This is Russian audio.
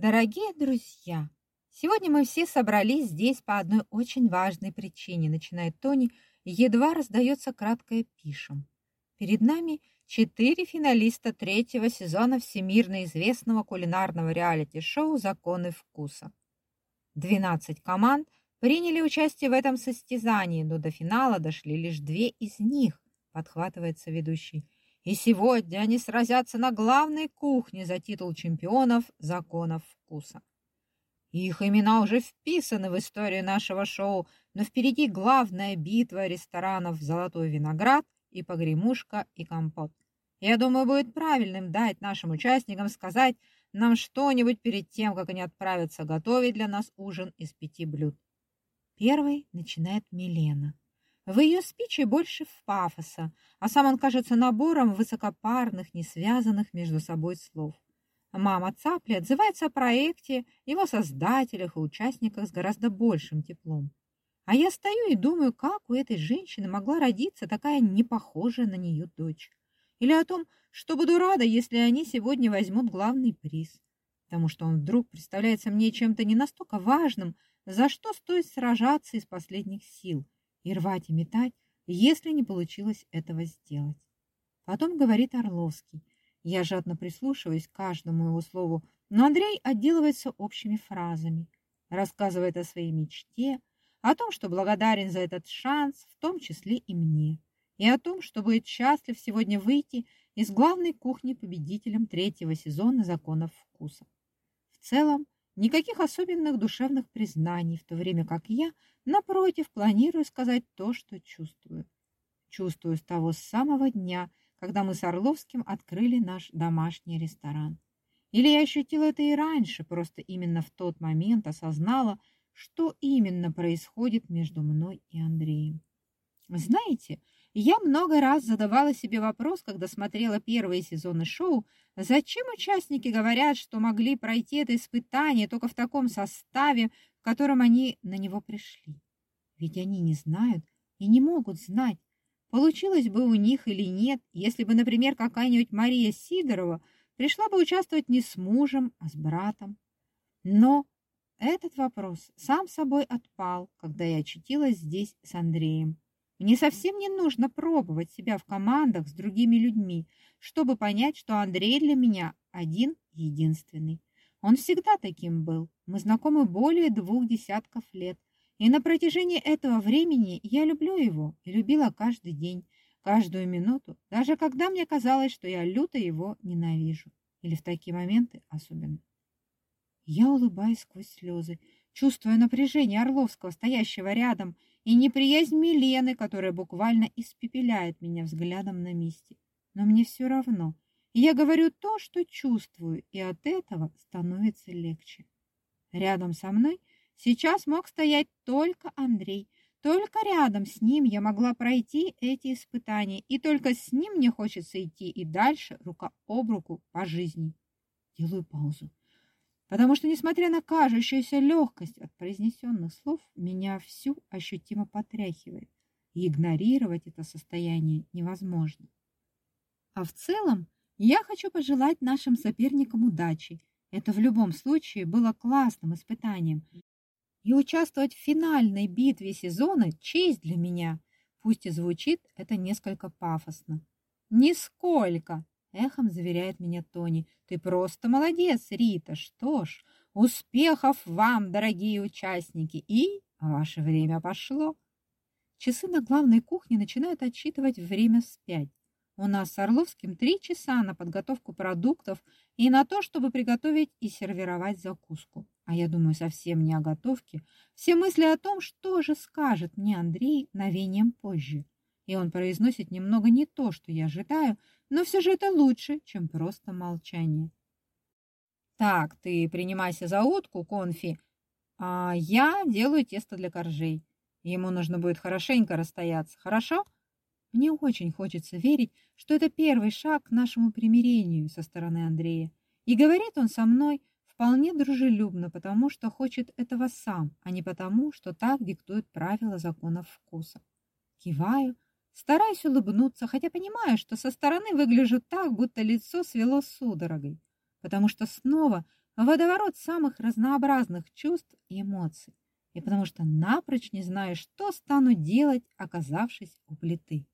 Дорогие друзья, сегодня мы все собрались здесь по одной очень важной причине, начинает Тони, едва раздается краткое пишем. Перед нами четыре финалиста третьего сезона всемирно известного кулинарного реалити-шоу «Законы вкуса». Двенадцать команд приняли участие в этом состязании, но до финала дошли лишь две из них, подхватывается ведущий. И сегодня они сразятся на главной кухне за титул чемпионов законов вкуса. Их имена уже вписаны в историю нашего шоу, но впереди главная битва ресторанов «Золотой виноград» и «Погремушка» и «Компот». Я думаю, будет правильным дать нашим участникам сказать нам что-нибудь перед тем, как они отправятся готовить для нас ужин из пяти блюд. Первой начинает Милена. В ее спиче больше пафоса, а сам он кажется набором высокопарных, не связанных между собой слов. Мама Цапли отзывается о проекте, его создателях и участниках с гораздо большим теплом. А я стою и думаю, как у этой женщины могла родиться такая непохожая на нее дочь. Или о том, что буду рада, если они сегодня возьмут главный приз. Потому что он вдруг представляется мне чем-то не настолько важным, за что стоит сражаться из последних сил – и рвать и метать, если не получилось этого сделать. Потом говорит Орловский. Я жадно прислушиваюсь к каждому его слову, но Андрей отделывается общими фразами, рассказывает о своей мечте, о том, что благодарен за этот шанс, в том числе и мне, и о том, что будет счастлив сегодня выйти из главной кухни победителем третьего сезона «Законов вкуса». В целом, Никаких особенных душевных признаний, в то время как я, напротив, планирую сказать то, что чувствую. Чувствую с того самого дня, когда мы с Орловским открыли наш домашний ресторан. Или я ощутила это и раньше, просто именно в тот момент осознала, что именно происходит между мной и Андреем. Знаете, я много раз задавала себе вопрос, когда смотрела первые сезоны шоу, зачем участники говорят, что могли пройти это испытание только в таком составе, в котором они на него пришли. Ведь они не знают и не могут знать, получилось бы у них или нет, если бы, например, какая-нибудь Мария Сидорова пришла бы участвовать не с мужем, а с братом. Но этот вопрос сам собой отпал, когда я очутилась здесь с Андреем. Мне совсем не нужно пробовать себя в командах с другими людьми, чтобы понять, что Андрей для меня один единственный. Он всегда таким был. Мы знакомы более двух десятков лет. И на протяжении этого времени я люблю его и любила каждый день, каждую минуту, даже когда мне казалось, что я люто его ненавижу. Или в такие моменты особенно. Я улыбаюсь сквозь слезы, чувствуя напряжение Орловского, стоящего рядом, и неприязнь Милены, которая буквально испепеляет меня взглядом на месте. Но мне все равно. я говорю то, что чувствую, и от этого становится легче. Рядом со мной сейчас мог стоять только Андрей. Только рядом с ним я могла пройти эти испытания, и только с ним мне хочется идти и дальше рука об руку по жизни. Делаю паузу потому что, несмотря на кажущуюся легкость произнесенных слов, меня всю ощутимо потряхивает, и игнорировать это состояние невозможно. А в целом, я хочу пожелать нашим соперникам удачи. Это в любом случае было классным испытанием. И участвовать в финальной битве сезона – честь для меня. Пусть и звучит это несколько пафосно. Нисколько! Эхом заверяет меня Тони. Ты просто молодец, Рита. Что ж, успехов вам, дорогие участники. И ваше время пошло. Часы на главной кухне начинают отсчитывать время вспять. У нас с Орловским три часа на подготовку продуктов и на то, чтобы приготовить и сервировать закуску. А я думаю совсем не о готовке. Все мысли о том, что же скажет мне Андрей мгновением позже. И он произносит немного не то, что я ожидаю, но все же это лучше, чем просто молчание. Так, ты принимайся за утку, конфи, а я делаю тесто для коржей. Ему нужно будет хорошенько расстояться, хорошо? Мне очень хочется верить, что это первый шаг к нашему примирению со стороны Андрея. И говорит он со мной вполне дружелюбно, потому что хочет этого сам, а не потому, что так диктует правила законов вкуса. Киваю, Стараюсь улыбнуться, хотя понимаю, что со стороны выгляжу так, будто лицо свело судорогой, потому что снова водоворот самых разнообразных чувств и эмоций, и потому что напрочь не знаю, что стану делать, оказавшись у плиты.